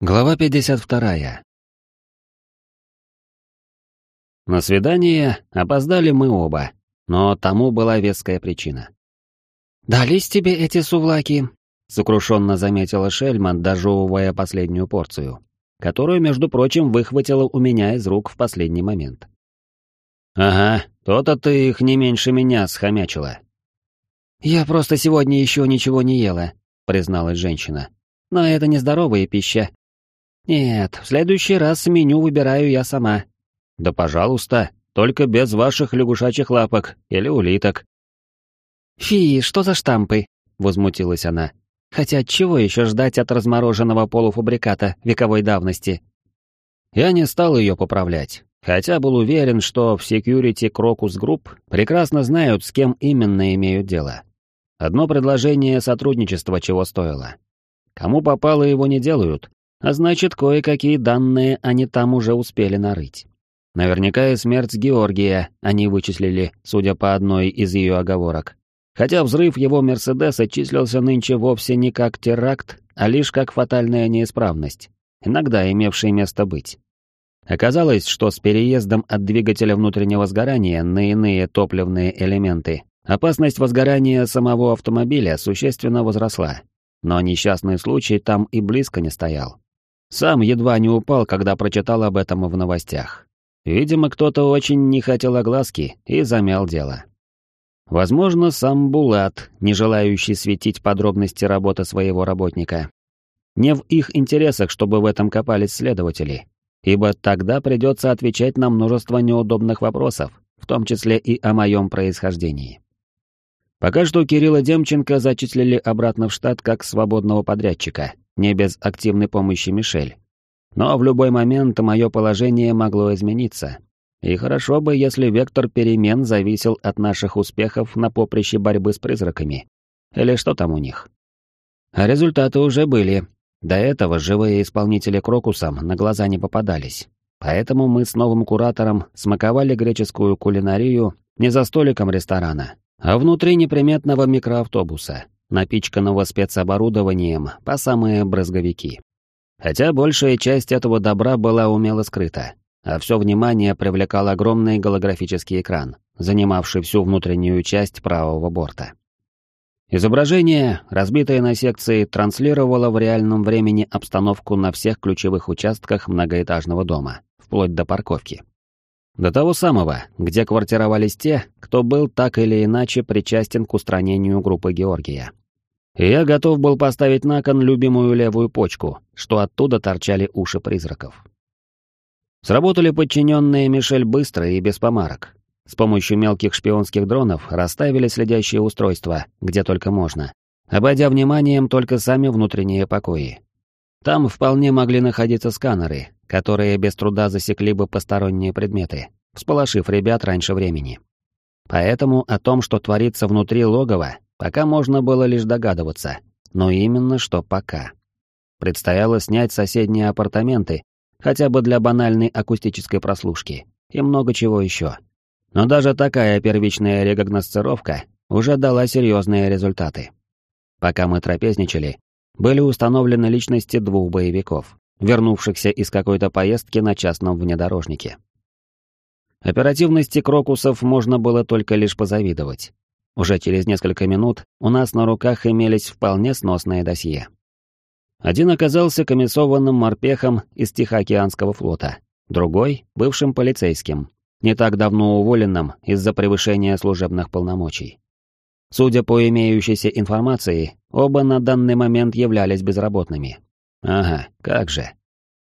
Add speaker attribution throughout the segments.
Speaker 1: Глава 52. На свидание опоздали мы оба, но тому была веская причина.
Speaker 2: «Дались тебе эти сувлаки?»
Speaker 1: — сокрушенно заметила Шельман, дожевывая последнюю порцию, которую, между прочим, выхватила у меня из рук в последний момент. «Ага, то-то ты их не меньше меня схомячила».
Speaker 2: «Я просто сегодня еще ничего не ела», — призналась женщина. «Но это нездоровая пища, «Нет, в следующий раз меню выбираю я сама».
Speaker 1: «Да пожалуйста, только без ваших лягушачьих лапок или улиток».
Speaker 2: «Фи, что за штампы?» — возмутилась она. «Хотя чего еще ждать от размороженного полуфабриката вековой давности?»
Speaker 1: Я не стал ее поправлять, хотя был уверен, что в Security Crocus Group прекрасно знают, с кем именно имеют дело. Одно предложение сотрудничества чего стоило. Кому попало его не делают, а значит, кое-какие данные они там уже успели нарыть. Наверняка и смерть Георгия они вычислили, судя по одной из ее оговорок. Хотя взрыв его Мерседеса числился нынче вовсе не как теракт, а лишь как фатальная неисправность, иногда имевшая место быть. Оказалось, что с переездом от двигателя внутреннего сгорания на иные топливные элементы опасность возгорания самого автомобиля существенно возросла, но несчастный случай там и близко не стоял. Сам едва не упал, когда прочитал об этом в новостях. Видимо, кто-то очень не хотел огласки и замял дело. Возможно, сам Булат, не желающий светить подробности работы своего работника. Не в их интересах, чтобы в этом копались следователи, ибо тогда придется отвечать на множество неудобных вопросов, в том числе и о моем происхождении. Пока что Кирилла Демченко зачислили обратно в штат как свободного подрядчика, не без активной помощи Мишель. Но в любой момент мое положение могло измениться. И хорошо бы, если вектор перемен зависел от наших успехов на поприще борьбы с призраками. Или что там у них. А результаты уже были. До этого живые исполнители Крокусом на глаза не попадались. Поэтому мы с новым куратором смаковали греческую кулинарию не за столиком ресторана, а внутри неприметного микроавтобуса, напичканного спецоборудованием по самые брызговики. Хотя большая часть этого добра была умело скрыта, а все внимание привлекал огромный голографический экран, занимавший всю внутреннюю часть правого борта. Изображение, разбитое на секции, транслировало в реальном времени обстановку на всех ключевых участках многоэтажного дома, вплоть до парковки. До того самого, где квартировались те, кто был так или иначе причастен к устранению группы Георгия я готов был поставить на кон любимую левую почку, что оттуда торчали уши призраков. Сработали подчиненные Мишель быстро и без помарок. С помощью мелких шпионских дронов расставили следящие устройства, где только можно, обойдя вниманием только сами внутренние покои. Там вполне могли находиться сканеры, которые без труда засекли бы посторонние предметы, всполошив ребят раньше времени. Поэтому о том, что творится внутри логова, Пока можно было лишь догадываться, но именно что пока. Предстояло снять соседние апартаменты, хотя бы для банальной акустической прослушки, и много чего еще. Но даже такая первичная регогносцировка уже дала серьезные результаты. Пока мы трапезничали, были установлены личности двух боевиков, вернувшихся из какой-то поездки на частном внедорожнике. Оперативности крокусов можно было только лишь позавидовать. Уже через несколько минут у нас на руках имелись вполне сносные досье. Один оказался комиссованным морпехом из Тихоокеанского флота, другой — бывшим полицейским, не так давно уволенным из-за превышения служебных полномочий. Судя по имеющейся информации, оба на данный момент являлись безработными. Ага, как же.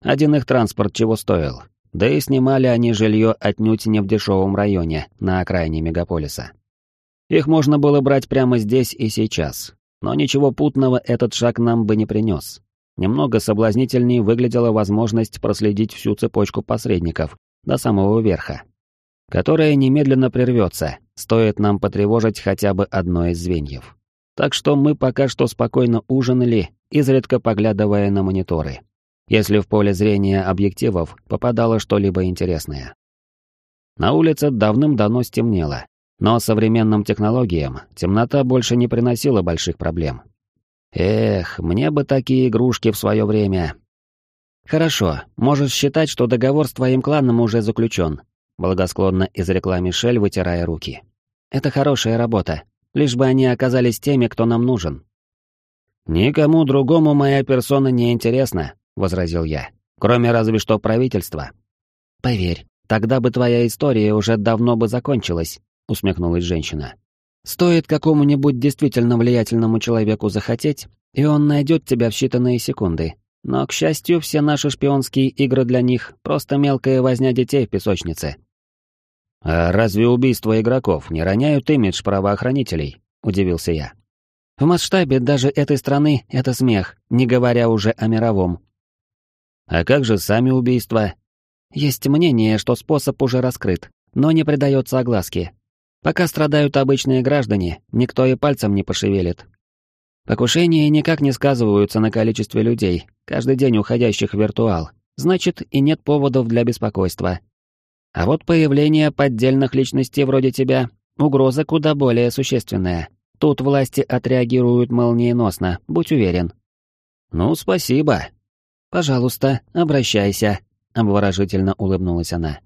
Speaker 1: Один их транспорт чего стоил, да и снимали они жилье отнюдь не в дешевом районе на окраине мегаполиса. Их можно было брать прямо здесь и сейчас, но ничего путного этот шаг нам бы не принес. Немного соблазнительней выглядела возможность проследить всю цепочку посредников до самого верха, которая немедленно прервется, стоит нам потревожить хотя бы одно из звеньев. Так что мы пока что спокойно ужинали, изредка поглядывая на мониторы, если в поле зрения объективов попадало что-либо интересное. На улице давным-давно стемнело, но современным технологиям темнота больше не приносила больших проблем. Эх, мне бы такие игрушки в свое время.
Speaker 2: Хорошо, можешь считать, что договор с твоим кланом уже заключен, благосклонно изрекла Мишель, вытирая руки. Это хорошая работа, лишь бы они оказались теми, кто нам нужен.
Speaker 1: Никому другому моя персона не интересна, возразил я, кроме разве что правительства.
Speaker 2: Поверь, тогда бы твоя история уже давно бы закончилась, усмехнулась женщина. Стоит какому-нибудь действительно влиятельному человеку захотеть, и он найдет тебя в считанные секунды. Но, к счастью, все наши шпионские игры для них — просто мелкая возня детей в песочнице.
Speaker 1: «А разве убийства игроков не роняют имидж правоохранителей?» — удивился я.
Speaker 2: «В масштабе даже этой страны это смех, не говоря уже о мировом».
Speaker 1: «А как же сами убийства?»
Speaker 2: «Есть мнение, что способ уже раскрыт, но не придается огласке. Пока страдают обычные граждане, никто и пальцем не пошевелит. Покушения никак не сказываются на количестве людей, каждый день уходящих в виртуал. Значит, и нет поводов для беспокойства. А вот появление поддельных личностей вроде тебя — угроза куда более существенная. Тут власти отреагируют молниеносно, будь уверен.
Speaker 1: «Ну, спасибо».
Speaker 2: «Пожалуйста, обращайся», — обворожительно улыбнулась она.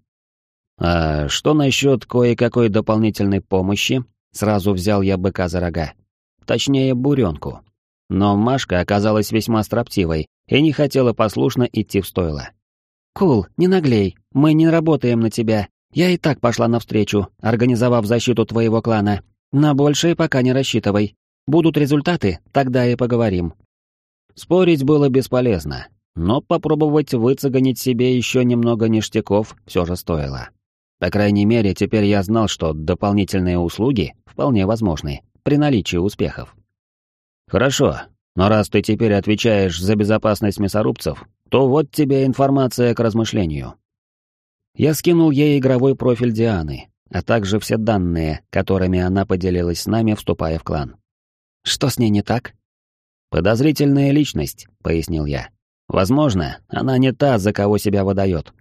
Speaker 1: «А что насчет кое-какой дополнительной помощи?» Сразу взял я быка за рога. Точнее, буренку. Но Машка оказалась весьма строптивой и не хотела послушно идти в стойло.
Speaker 2: «Кул, не наглей, мы не работаем на тебя. Я и так пошла навстречу, организовав защиту твоего клана. На большее пока не рассчитывай. Будут результаты, тогда и поговорим».
Speaker 1: Спорить было бесполезно, но попробовать выцегонить себе еще немного ништяков все же стоило. По крайней мере, теперь я знал, что дополнительные услуги вполне возможны при наличии успехов. Хорошо, но раз ты теперь отвечаешь за безопасность мясорубцев, то вот тебе информация к размышлению. Я скинул ей игровой профиль Дианы, а также все данные, которыми она поделилась с нами, вступая в клан.
Speaker 2: Что с ней не так?
Speaker 1: Подозрительная личность, пояснил я. Возможно, она не та, за кого себя выдает.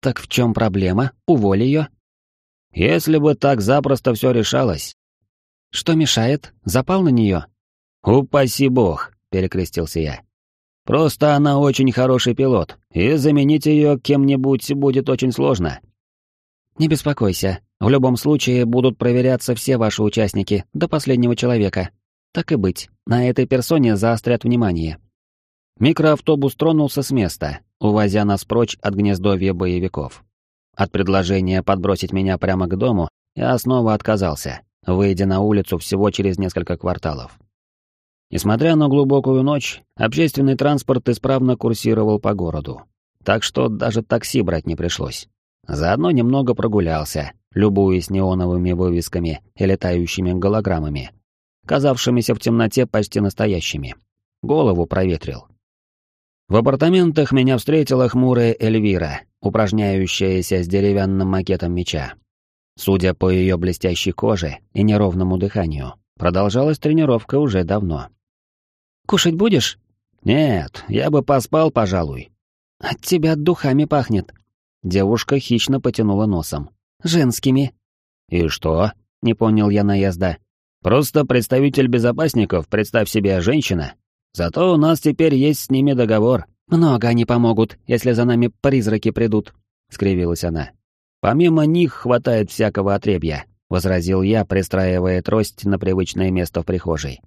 Speaker 2: Так в чем проблема? Уволь ее.
Speaker 1: Если бы так запросто все решалось.
Speaker 2: Что мешает? Запал на нее?
Speaker 1: Упаси бог, перекрестился я. Просто она очень хороший пилот, и заменить ее кем-нибудь будет очень сложно.
Speaker 2: Не беспокойся, в любом случае будут проверяться все ваши участники, до последнего человека. Так и быть, на этой персоне заострят внимание. Микроавтобус тронулся с места, увозя нас прочь от гнездовья боевиков. От предложения подбросить меня прямо к дому я снова отказался, выйдя на улицу всего через несколько кварталов. Несмотря на глубокую ночь, общественный транспорт исправно курсировал по городу, так что даже такси брать не пришлось. Заодно немного прогулялся, любуясь неоновыми вывесками и летающими голограммами, казавшимися в темноте почти настоящими. Голову проветрил. В апартаментах меня встретила хмурая Эльвира, упражняющаяся с деревянным макетом меча. Судя по ее блестящей коже и неровному дыханию, продолжалась тренировка уже давно. «Кушать будешь?»
Speaker 1: «Нет, я бы поспал, пожалуй».
Speaker 2: «От тебя духами пахнет». Девушка хищно потянула носом. «Женскими».
Speaker 1: «И что?» — не понял я наезда. «Просто представитель безопасников, представь себе, женщина, Зато у нас теперь есть с ними договор.
Speaker 2: Много они помогут, если за нами призраки придут, скривилась она.
Speaker 1: Помимо них хватает всякого отребья, возразил я, пристраивая трость на привычное место в прихожей.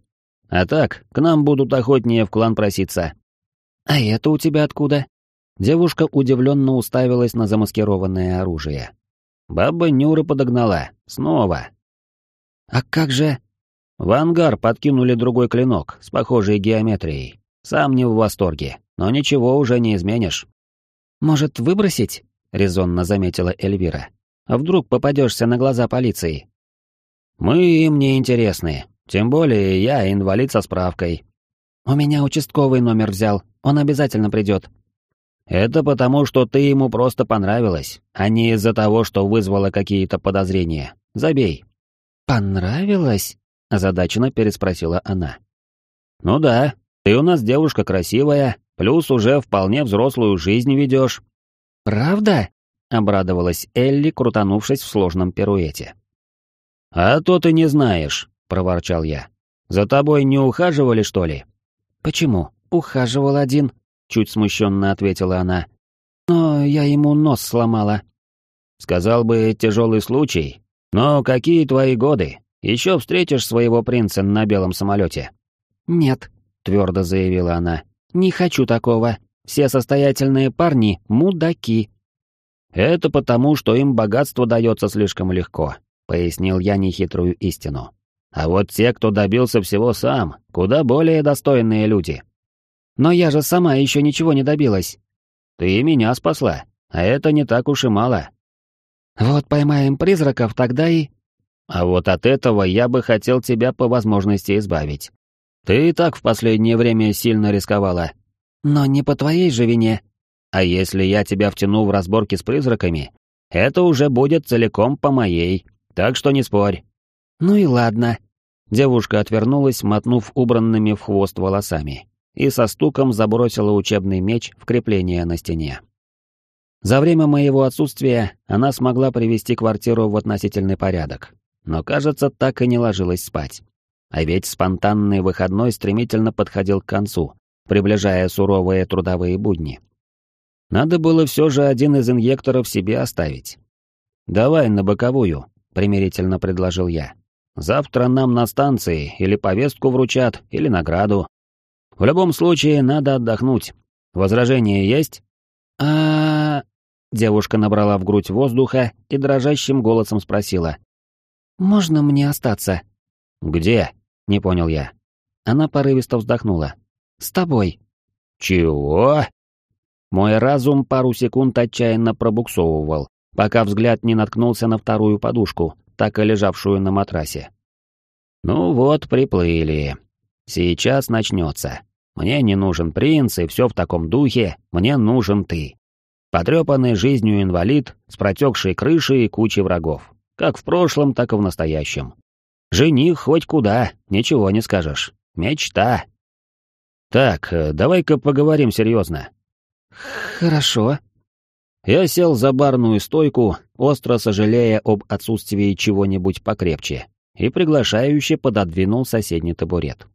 Speaker 1: А так, к нам будут охотнее в клан проситься.
Speaker 2: А это у тебя откуда? Девушка удивленно уставилась на замаскированное оружие.
Speaker 1: Баба Нюра подогнала. Снова.
Speaker 2: А как же...
Speaker 1: В ангар подкинули другой клинок с похожей геометрией. Сам не в восторге, но ничего уже не изменишь.
Speaker 2: «Может, выбросить?» — резонно заметила Эльвира. «А вдруг попадешься на глаза полиции?»
Speaker 1: «Мы им не интересны. Тем более я инвалид со справкой».
Speaker 2: «У меня участковый номер взял. Он обязательно придет».
Speaker 1: «Это потому, что ты ему просто понравилась, а не из-за того, что вызвало какие-то подозрения. Забей».
Speaker 2: «Понравилось?» озадаченно переспросила она.
Speaker 1: «Ну да, ты у нас девушка красивая, плюс уже вполне взрослую жизнь ведешь».
Speaker 2: «Правда?» — обрадовалась Элли, крутанувшись в сложном пируэте.
Speaker 1: «А то ты не знаешь», — проворчал я. «За тобой не ухаживали, что ли?»
Speaker 2: «Почему? Ухаживал один. чуть смущенно ответила она. «Но я ему нос сломала».
Speaker 1: «Сказал бы, тяжелый случай. Но какие твои годы? Еще встретишь своего принца на белом самолете?»
Speaker 2: «Нет», — твердо заявила она. «Не хочу такого. Все состоятельные парни — мудаки».
Speaker 1: «Это потому, что им богатство дается слишком легко», — пояснил я нехитрую истину. «А вот те, кто добился всего сам, куда более достойные люди».
Speaker 2: «Но я же сама еще ничего не добилась».
Speaker 1: «Ты и меня спасла, а это не так уж и мало».
Speaker 2: «Вот поймаем призраков, тогда и...»
Speaker 1: «А вот от этого я бы хотел тебя по возможности избавить. Ты и так в последнее время сильно рисковала».
Speaker 2: «Но не по твоей же вине».
Speaker 1: «А если я тебя втяну в разборки с призраками, это уже будет целиком по моей, так что не спорь».
Speaker 2: «Ну и ладно».
Speaker 1: Девушка отвернулась, мотнув убранными в хвост волосами, и со стуком забросила учебный меч в крепление на стене. За время моего отсутствия она смогла привести квартиру в относительный порядок, но, кажется, так и не ложилась спать. А ведь спонтанный выходной стремительно подходил к концу, приближая суровые трудовые будни. Надо было все же один из инъекторов себе оставить. «Давай на боковую», — примирительно предложил я. «Завтра нам на станции или повестку вручат, или награду. В любом случае, надо отдохнуть. Возражения есть?»
Speaker 2: а Девушка набрала в грудь воздуха и дрожащим голосом спросила. «Можно мне остаться?»
Speaker 1: «Где?» Не понял я.
Speaker 2: Она порывисто вздохнула. «С тобой».
Speaker 1: «Чего?» Мой разум пару секунд отчаянно пробуксовывал, пока взгляд не наткнулся на вторую подушку, так и лежавшую на матрасе. «Ну вот, приплыли. Сейчас начнется. Мне не нужен принц, и все в таком духе, мне нужен ты. Потрепанный жизнью инвалид, с протекшей крышей и кучей врагов. Как в прошлом, так и в настоящем. Жених хоть куда, ничего не скажешь. Мечта. Так, э, давай-ка поговорим серьезно.
Speaker 2: Хорошо.
Speaker 1: Я сел за барную стойку, остро сожалея об отсутствии чего-нибудь покрепче, и приглашающе пододвинул соседний табурет.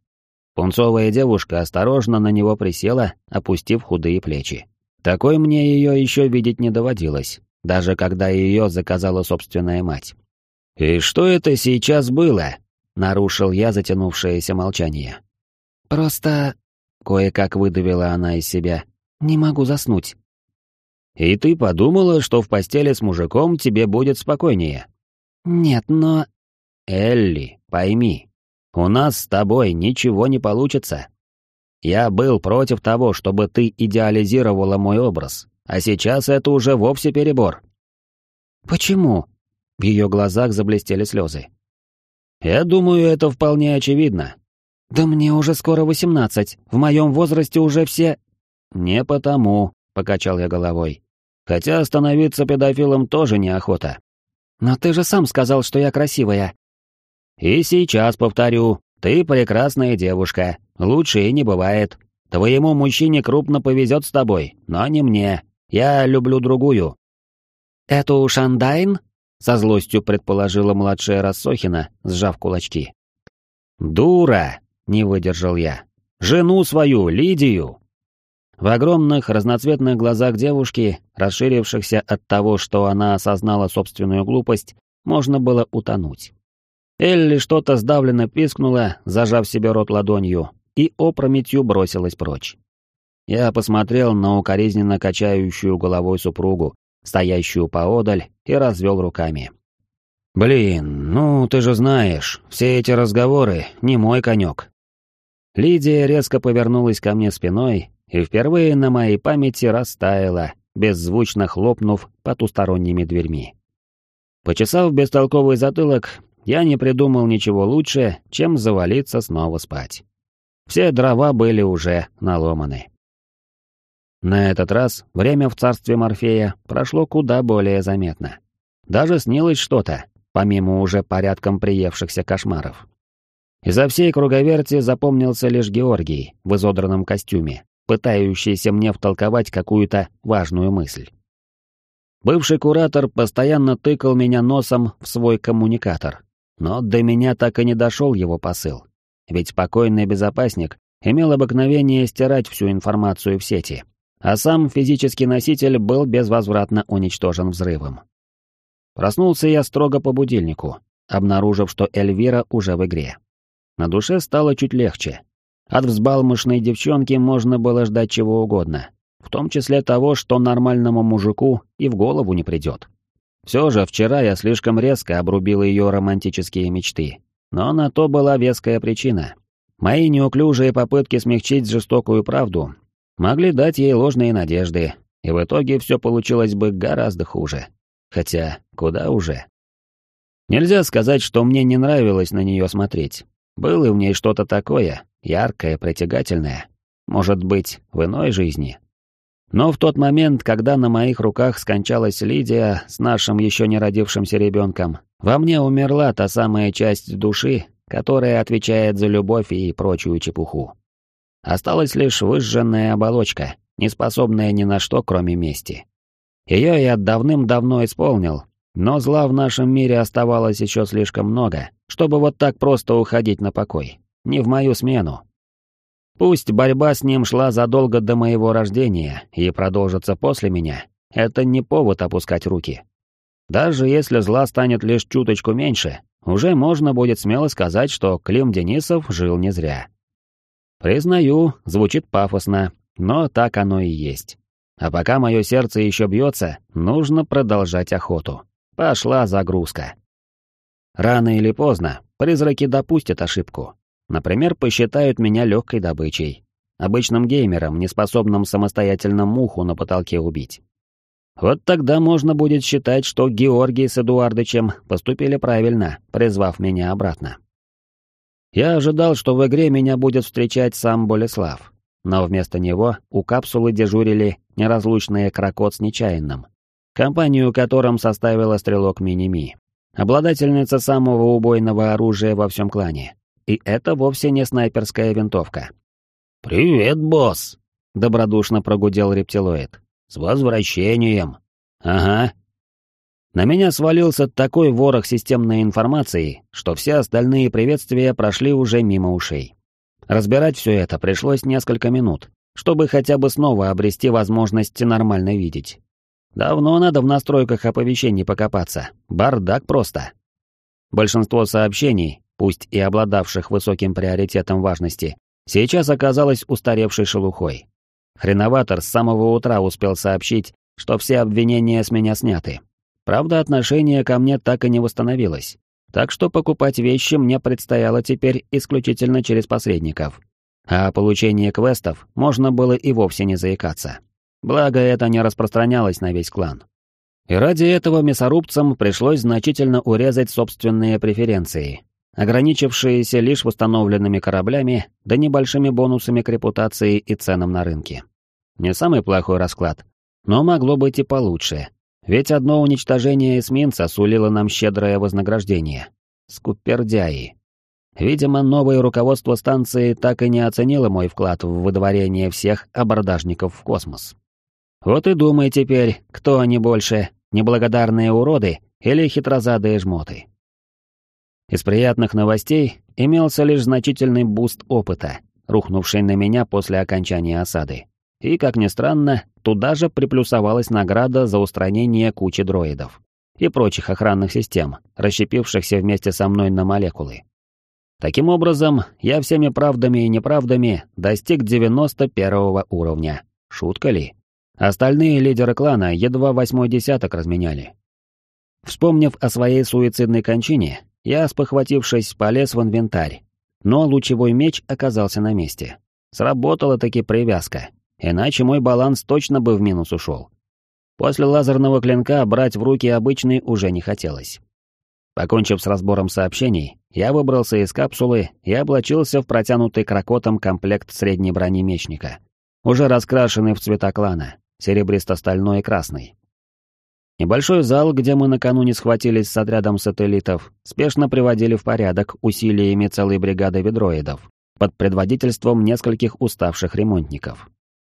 Speaker 1: Пунцовая девушка осторожно на него присела, опустив худые плечи. Такой мне ее еще видеть не доводилось, даже когда ее заказала собственная мать. «И что это сейчас было?» — нарушил я затянувшееся молчание.
Speaker 2: «Просто...» — кое-как выдавила она из себя. «Не могу заснуть».
Speaker 1: «И ты подумала, что в постели с мужиком тебе будет спокойнее?»
Speaker 2: «Нет, но...»
Speaker 1: «Элли, пойми, у нас с тобой ничего не получится. Я был против того, чтобы ты идеализировала мой образ, а сейчас это уже вовсе перебор».
Speaker 2: «Почему?»
Speaker 1: В ее глазах заблестели слезы. «Я думаю, это вполне очевидно».
Speaker 2: «Да мне уже скоро восемнадцать. В моем возрасте уже все...»
Speaker 1: «Не потому», — покачал я головой. «Хотя становиться педофилом тоже неохота».
Speaker 2: «Но ты же сам сказал, что я красивая».
Speaker 1: «И сейчас повторю, ты прекрасная девушка, лучше и не бывает. Твоему мужчине крупно повезет с тобой, но не мне. Я люблю другую».
Speaker 2: «Эту Шандайн?» Со злостью предположила младшая Рассохина, сжав кулачки.
Speaker 1: «Дура!» — не выдержал я. «Жену свою, Лидию!» В огромных разноцветных глазах девушки, расширившихся от того, что она осознала собственную глупость, можно было утонуть. Элли что-то сдавленно пискнула, зажав себе рот ладонью, и опрометью бросилась прочь. Я посмотрел на укоризненно качающую головой супругу, стоящую поодаль, и развел руками. «Блин, ну ты же знаешь, все эти разговоры не мой конек». Лидия резко повернулась ко мне спиной и впервые на моей памяти растаяла, беззвучно хлопнув потусторонними дверьми. Почесав бестолковый затылок, я не придумал ничего лучше, чем завалиться снова спать. Все дрова были уже наломаны. На этот раз время в царстве Морфея прошло куда более заметно. Даже снилось что-то, помимо уже порядком приевшихся кошмаров. Изо всей круговерти запомнился лишь Георгий в изодранном костюме, пытающийся мне втолковать какую-то важную мысль. Бывший куратор постоянно тыкал меня носом в свой коммуникатор, но до меня так и не дошел его посыл. Ведь покойный безопасник имел обыкновение стирать всю информацию в сети, а сам физический носитель был безвозвратно уничтожен взрывом. Проснулся я строго по будильнику, обнаружив, что Эльвира уже в игре. На душе стало чуть легче. От взбалмошной девчонки можно было ждать чего угодно, в том числе того, что нормальному мужику и в голову не придет. Все же вчера я слишком резко обрубил ее романтические мечты, но на то была веская причина. Мои неуклюжие попытки смягчить жестокую правду могли дать ей ложные надежды, и в итоге все получилось бы гораздо хуже. Хотя, куда уже? Нельзя сказать, что мне не нравилось на нее смотреть. Было в ней что-то такое, яркое, притягательное. Может быть, в иной жизни. Но в тот момент, когда на моих руках скончалась Лидия с нашим еще не родившимся ребенком, во мне умерла та самая часть души, которая отвечает за любовь и прочую чепуху. Осталась лишь выжженная оболочка, не способная ни на что, кроме мести. Ее я давным-давно исполнил, но зла в нашем мире оставалось еще слишком много, чтобы вот так просто уходить на покой. Не в мою смену. Пусть борьба с ним шла задолго до моего рождения и продолжится после меня, это не повод опускать руки. Даже если зла станет лишь чуточку меньше, уже можно будет смело сказать, что Клим Денисов жил не зря. Признаю, звучит пафосно, но так оно и есть. А пока мое сердце еще бьется, нужно продолжать охоту. Пошла загрузка. Рано или поздно призраки допустят ошибку. Например, посчитают меня легкой добычей. Обычным геймером, неспособным самостоятельно муху на потолке убить. Вот тогда можно будет считать, что Георгий с Эдуардычем поступили правильно, призвав меня обратно. Я ожидал, что в игре меня будет встречать сам Болеслав, но вместо него у капсулы дежурили неразлучные Крокот с Нечаянным, компанию которым составила стрелок Миними, обладательница самого убойного оружия во всем клане. И это вовсе не снайперская винтовка.
Speaker 3: «Привет, босс!»
Speaker 1: — добродушно прогудел рептилоид.
Speaker 3: «С возвращением!»
Speaker 1: «Ага». На меня свалился такой ворох системной информации, что все остальные приветствия прошли уже мимо ушей. Разбирать все это пришлось несколько минут, чтобы хотя бы снова обрести возможность нормально видеть. Давно надо в настройках оповещений покопаться. Бардак просто. Большинство сообщений, пусть и обладавших высоким приоритетом важности, сейчас оказалось устаревшей шелухой. Хреноватор с самого утра успел сообщить, что все обвинения с меня сняты. Правда, отношение ко мне так и не восстановилось. Так что покупать вещи мне предстояло теперь исключительно через посредников. А о получении квестов можно было и вовсе не заикаться. Благо, это не распространялось на весь клан. И ради этого мясорубцам пришлось значительно урезать собственные преференции, ограничившиеся лишь восстановленными кораблями да небольшими бонусами к репутации и ценам на рынке. Не самый плохой расклад, но могло быть и получше, ведь одно уничтожение эсминца сулило нам щедрое вознаграждение. Скупердяи. Видимо, новое руководство станции так и не оценило мой вклад в выдворение всех абордажников в космос. Вот и думай теперь, кто они больше, неблагодарные уроды или хитрозадые жмоты. Из приятных новостей имелся лишь значительный буст опыта, рухнувший на меня после окончания осады. И, как ни странно, туда же приплюсовалась награда за устранение кучи дроидов и прочих охранных систем, расщепившихся вместе со мной на молекулы. Таким образом, я всеми правдами и неправдами достиг 91 уровня. Шутка ли? Остальные лидеры клана едва восьмой десяток разменяли. Вспомнив о своей суицидной кончине, я, спохватившись, полез в инвентарь. Но лучевой меч оказался на месте. Сработала таки привязка, иначе мой баланс точно бы в минус ушел. После лазерного клинка брать в руки обычный уже не хотелось. Покончив с разбором сообщений, я выбрался из капсулы и облачился в протянутый крокотом комплект средней брони мечника, уже раскрашенный в цвета клана, серебристо-стальной и красный. Небольшой зал, где мы накануне схватились с отрядом сателлитов, спешно приводили в порядок усилиями целой бригады ведроидов под предводительством нескольких уставших ремонтников.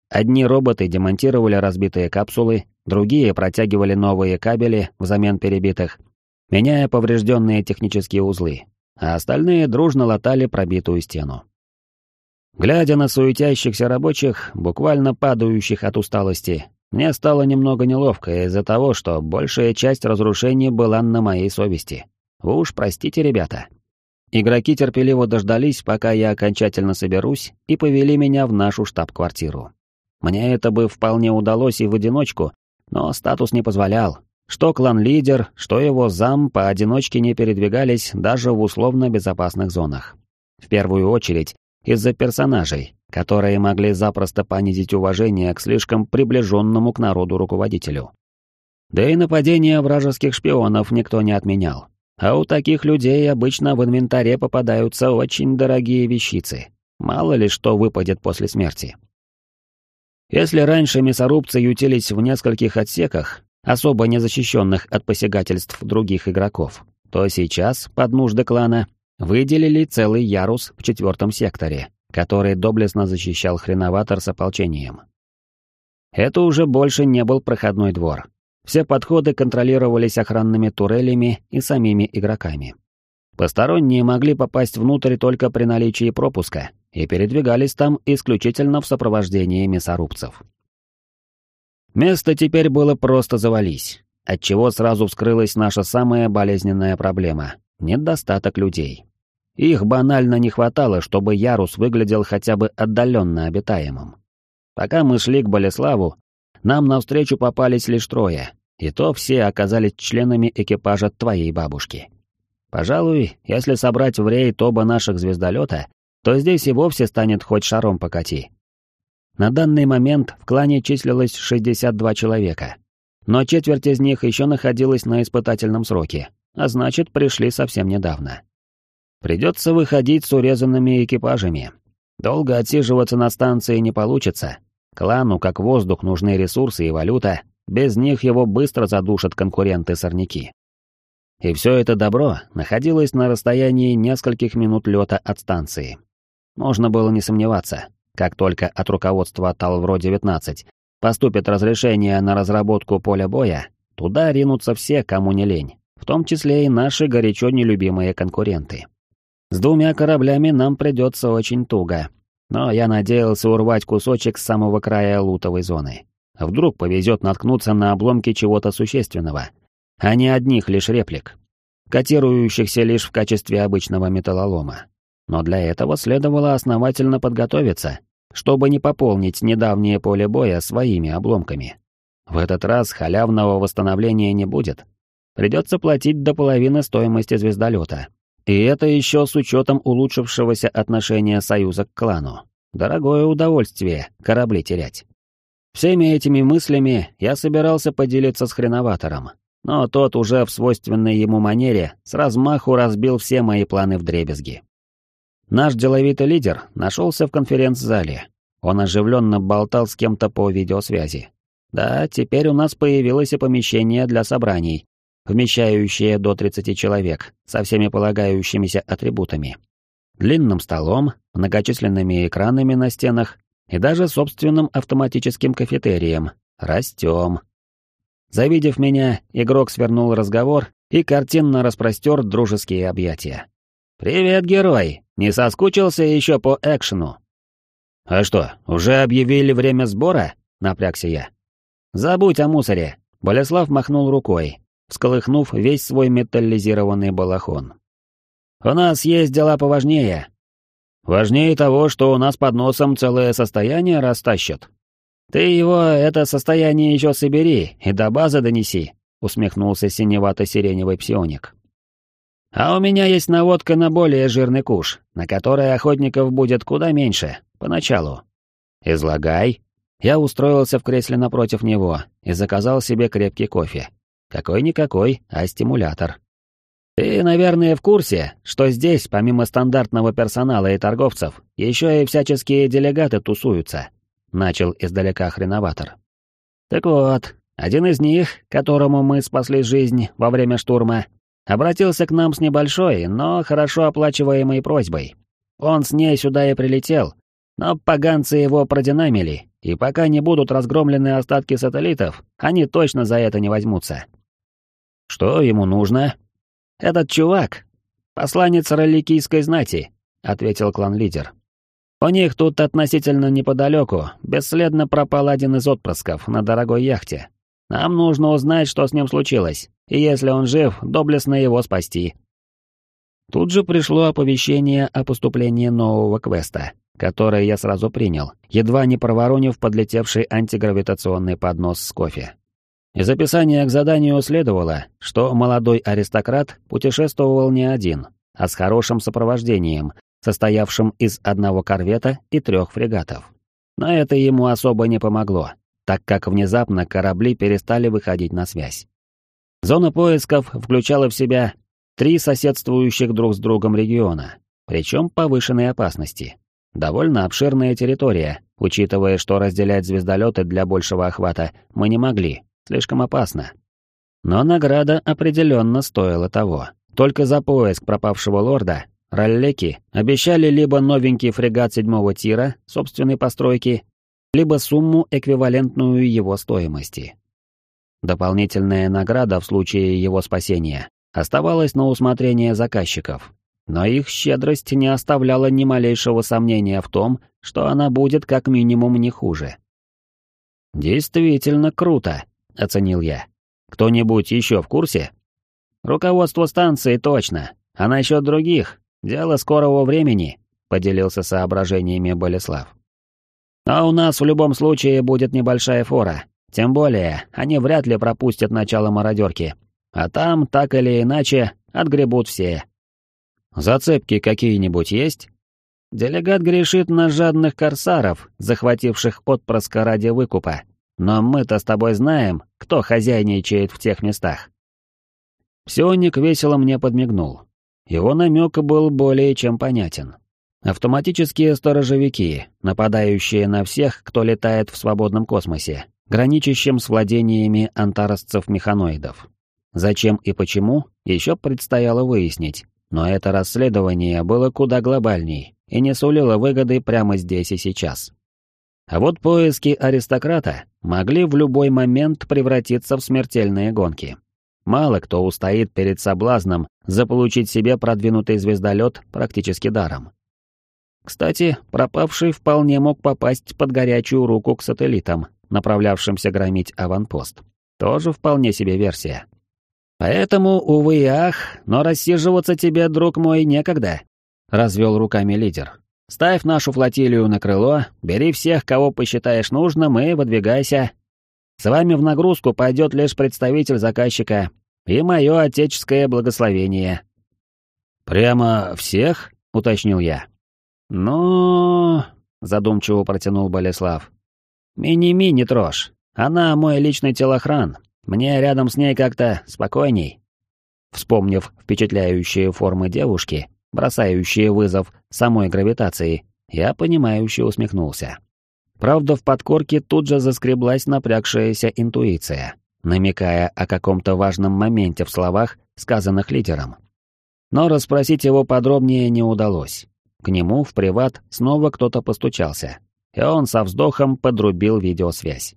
Speaker 1: Одни роботы демонтировали разбитые капсулы, другие протягивали новые кабели взамен перебитых, меняя поврежденные технические узлы, а остальные дружно латали пробитую стену. Глядя на суетящихся рабочих, буквально падающих от усталости, мне стало немного неловко из-за того, что большая часть разрушений была на моей совести. Вы уж простите, ребята. Игроки терпеливо дождались, пока я окончательно соберусь, и повели меня в нашу штаб-квартиру. Мне это бы вполне удалось и в одиночку, но статус не позволял. Что клан-лидер, что его зам поодиночке не передвигались даже в условно безопасных зонах. В первую очередь из-за персонажей, которые могли запросто понизить уважение к слишком приближенному к народу руководителю. Да и нападения вражеских шпионов никто не отменял. А у таких людей обычно в инвентаре попадаются очень дорогие вещицы. Мало ли что выпадет после смерти. Если раньше мясорубцы ютились в нескольких отсеках, особо не защищенных от посягательств других игроков, то сейчас, под нужды клана, выделили целый ярус в четвертом секторе, который доблестно защищал хреноватор с ополчением. Это уже больше не был проходной двор. Все подходы контролировались охранными турелями и самими игроками. Посторонние могли попасть внутрь только при наличии пропуска и передвигались там исключительно в сопровождении мясорубцев. Место теперь было просто завались, отчего сразу вскрылась наша самая болезненная проблема — недостаток людей. Их банально не хватало, чтобы Ярус выглядел хотя бы отдаленно обитаемым. Пока мы шли к Болеславу, нам навстречу попались лишь трое, и то все оказались членами экипажа твоей бабушки. Пожалуй, если собрать в рейд оба наших звездолета, то здесь и вовсе станет хоть шаром покати. На данный момент в клане числилось 62 человека, но четверть из них еще находилась на испытательном сроке, а значит, пришли совсем недавно. Придется выходить с урезанными экипажами. Долго отсиживаться на станции не получится. Клану, как воздух, нужны ресурсы и валюта, без них его быстро задушат конкуренты-сорняки. И все это добро находилось на расстоянии нескольких минут лета от станции. Можно было не сомневаться, как только от руководства Талвро-19 поступит разрешение на разработку поля боя, туда ринутся все, кому не лень, в том числе и наши горячо нелюбимые конкуренты. С двумя кораблями нам придется очень туго, но я надеялся урвать кусочек с самого края лутовой зоны. Вдруг повезет наткнуться на обломки чего-то существенного, а не одних лишь реплик, котирующихся лишь в качестве обычного металлолома. Но для этого следовало основательно подготовиться, чтобы не пополнить недавнее поле боя своими обломками. В этот раз халявного восстановления не будет. Придется платить до половины стоимости звездолета. И это еще с учетом улучшившегося отношения Союза к клану. Дорогое удовольствие корабли терять. Всеми этими мыслями я собирался поделиться с хреноватором, но тот уже в свойственной ему манере с размаху разбил все мои планы в дребезги. Наш деловитый лидер нашелся в конференц-зале. Он оживленно болтал с кем-то по видеосвязи. Да, теперь у нас появилось и помещение для собраний, вмещающее до 30 человек, со всеми полагающимися атрибутами. Длинным столом, многочисленными экранами на стенах и даже собственным автоматическим кафетерием. Растем. Завидев меня, игрок свернул разговор и картинно распростер дружеские объятия. «Привет, герой! Не соскучился еще по экшену?» «А что, уже объявили время сбора?» — напрягся я. «Забудь о мусоре!» — Болеслав махнул рукой, всколыхнув весь свой металлизированный балахон. «У нас есть дела поважнее, Важнее того, что у нас под носом целое состояние растащат. Ты его, это состояние еще собери и до базы донеси, усмехнулся синевато-сиреневый псионик. А у меня есть наводка на более жирный куш, на который охотников будет куда меньше, поначалу. Излагай. Я устроился в кресле напротив него и заказал себе крепкий кофе. Какой-никакой, а стимулятор. Ты, наверное, в курсе, что здесь, помимо стандартного персонала и торговцев, еще и всяческие делегаты тусуются, начал издалека хреноватор. Так вот, один из них, которому мы спасли жизнь во время штурма, обратился к нам с небольшой, но хорошо оплачиваемой просьбой. Он с ней сюда и прилетел, но поганцы его продинамили, и пока не будут разгромлены остатки сателлитов, они точно за это не возьмутся. Что ему нужно? «Этот чувак — посланец роликийской знати», — ответил клан-лидер. У них тут относительно неподалеку бесследно пропал один из отпрысков на дорогой яхте. Нам нужно узнать, что с ним случилось, и если он жив, доблестно его спасти». Тут же пришло оповещение о поступлении нового квеста, которое я сразу принял, едва не проворонив подлетевший антигравитационный поднос с кофе. Из описания к заданию следовало, что молодой аристократ путешествовал не один, а с хорошим сопровождением, состоявшим из одного корвета и трех фрегатов. Но это ему особо не помогло, так как внезапно корабли перестали выходить на связь. Зона поисков включала в себя три соседствующих друг с другом региона, причем повышенной опасности. Довольно обширная территория, учитывая, что разделять звездолеты для большего охвата мы не могли, Слишком опасно. Но награда определенно стоила того. Только за поиск пропавшего лорда роллеки обещали либо новенький фрегат седьмого тира собственной постройки, либо сумму, эквивалентную его стоимости. Дополнительная награда в случае его спасения оставалась на усмотрение заказчиков, но их щедрость не оставляла ни малейшего сомнения в том, что она будет как минимум не хуже. Действительно круто. — оценил я. «Кто-нибудь еще в курсе?» «Руководство станции точно, а насчет других — дело скорого времени», — поделился соображениями Болеслав. «А у нас в любом случае будет небольшая фора, тем более они вряд ли пропустят начало мародерки, а там, так или иначе, отгребут все». «Зацепки какие-нибудь есть?» Делегат грешит на жадных корсаров, захвативших отпрыска ради выкупа, но мы-то с тобой знаем, кто хозяйничает в тех местах. Псионик весело мне подмигнул. Его намек был более чем понятен. Автоматические сторожевики, нападающие на всех, кто летает в свободном космосе, граничащим с владениями антаросцев-механоидов. Зачем и почему, еще предстояло выяснить, но это расследование было куда глобальней и не сулило выгоды прямо здесь и сейчас. А вот поиски аристократа могли в любой момент превратиться в смертельные гонки. Мало кто устоит перед соблазном заполучить себе продвинутый звездолет практически даром. Кстати, пропавший вполне мог попасть под горячую руку к сателлитам, направлявшимся громить аванпост. Тоже вполне себе версия. Поэтому, увы и ах, но рассиживаться тебе, друг мой, некогда, — развел руками лидер. Ставь нашу флотилию на крыло, бери всех, кого посчитаешь нужным, и выдвигайся. С вами в нагрузку пойдет лишь представитель заказчика и мое отеческое благословение». «Прямо всех?» — уточнил я. «Ну...» — задумчиво протянул Болеслав. «Мини-ми не трожь. Она мой личный телохран. Мне рядом с ней как-то спокойней». Вспомнив впечатляющие формы девушки, бросающие вызов самой гравитации, я понимающе усмехнулся. Правда, в подкорке тут же заскреблась напрягшаяся интуиция, намекая о каком-то важном моменте в словах, сказанных лидером. Но расспросить его подробнее не удалось. К нему в приват снова кто-то постучался, и он со вздохом подрубил видеосвязь.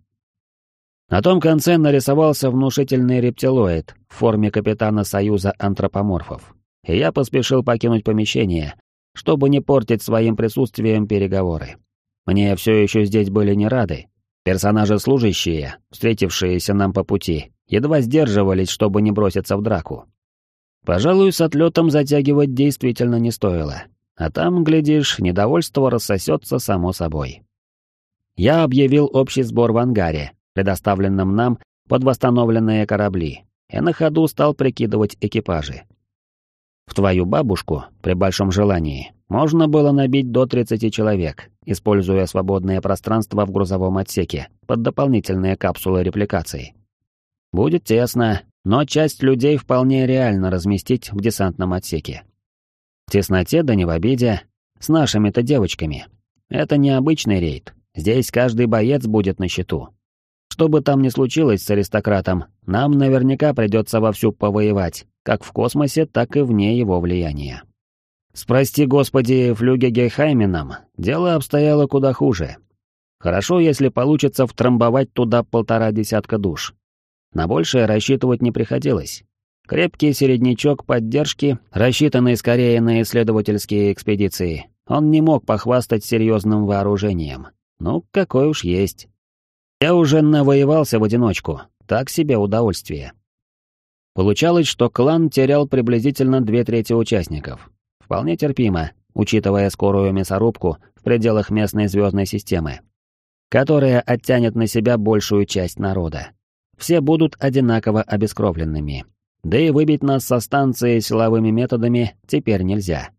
Speaker 1: На том конце нарисовался внушительный рептилоид в форме капитана Союза антропоморфов и я поспешил покинуть помещение, чтобы не портить своим присутствием переговоры. Мне все еще здесь были не рады. Персонажи-служащие, встретившиеся нам по пути, едва сдерживались, чтобы не броситься в драку. Пожалуй, с отлетом затягивать действительно не стоило. А там, глядишь, недовольство рассосется само собой. Я объявил общий сбор в ангаре, предоставленном нам под восстановленные корабли, и на ходу стал прикидывать экипажи. В твою бабушку, при большом желании, можно было набить до 30 человек, используя свободное пространство в грузовом отсеке под дополнительные капсулы репликации. Будет тесно, но часть людей вполне реально разместить в десантном отсеке. В тесноте да не в обиде, с нашими-то девочками. Это не обычный рейд, здесь каждый боец будет на счету. Что бы там ни случилось с аристократом, нам наверняка придется вовсю повоевать, как в космосе, так и вне его влияния. Спрости, господи, флюге Гейхайменом, дело обстояло куда хуже. Хорошо, если получится втрамбовать туда полтора десятка душ. На большее рассчитывать не приходилось. Крепкий середнячок поддержки, рассчитанный скорее на исследовательские экспедиции, он не мог похвастать серьезным вооружением. Ну, какой уж есть. Я уже навоевался в одиночку, так себе удовольствие. Получалось, что клан терял приблизительно две трети участников. Вполне терпимо, учитывая скорую мясорубку в пределах местной звездной системы, которая оттянет на себя большую часть народа. Все будут одинаково обескровленными. Да и выбить нас со станции силовыми методами теперь нельзя.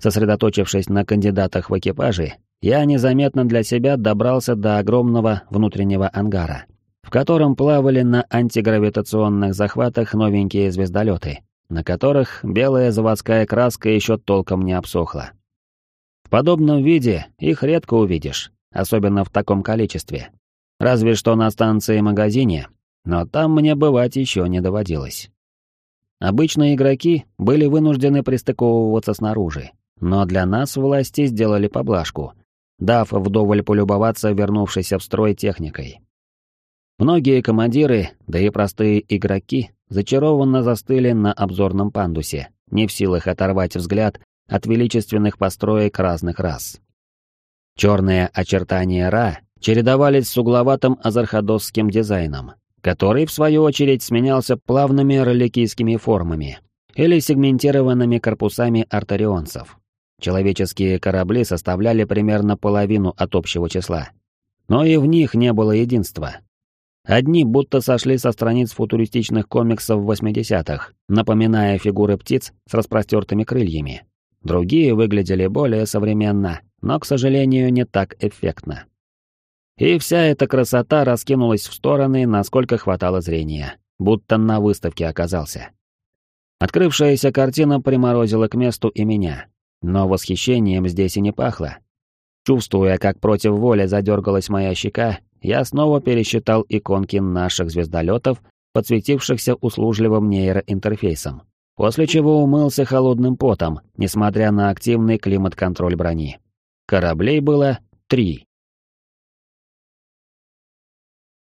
Speaker 1: Сосредоточившись на кандидатах в экипаже, я незаметно для себя добрался до огромного внутреннего ангара, в котором плавали на антигравитационных захватах новенькие звездолеты, на которых белая заводская краска еще толком не обсохла. В подобном виде их редко увидишь, особенно в таком количестве. Разве что на станции-магазине, но там мне бывать еще не доводилось. Обычно игроки были вынуждены пристыковываться снаружи, но для нас власти сделали поблажку, дав вдоволь полюбоваться вернувшейся в строй техникой. Многие командиры, да и простые игроки, зачарованно застыли на обзорном пандусе, не в силах оторвать взгляд от величественных построек разных рас. Черные очертания Ра чередовались с угловатым азархадосским дизайном, который, в свою очередь, сменялся плавными роликийскими формами или сегментированными корпусами артарионцев. Человеческие корабли составляли примерно половину от общего числа. Но и в них не было единства. Одни будто сошли со страниц футуристичных комиксов 80-х, напоминая фигуры птиц с распростертыми крыльями. Другие выглядели более современно, но, к сожалению, не так эффектно. И вся эта красота раскинулась в стороны, насколько хватало зрения, будто на выставке оказался. Открывшаяся картина приморозила к месту и меня, но восхищением здесь и не пахло. Чувствуя, как против воли задергалась моя щека, я снова пересчитал иконки наших звездолетов, подсветившихся услужливым нейроинтерфейсом, после чего умылся холодным потом, несмотря на активный климат-контроль брони. Кораблей было три.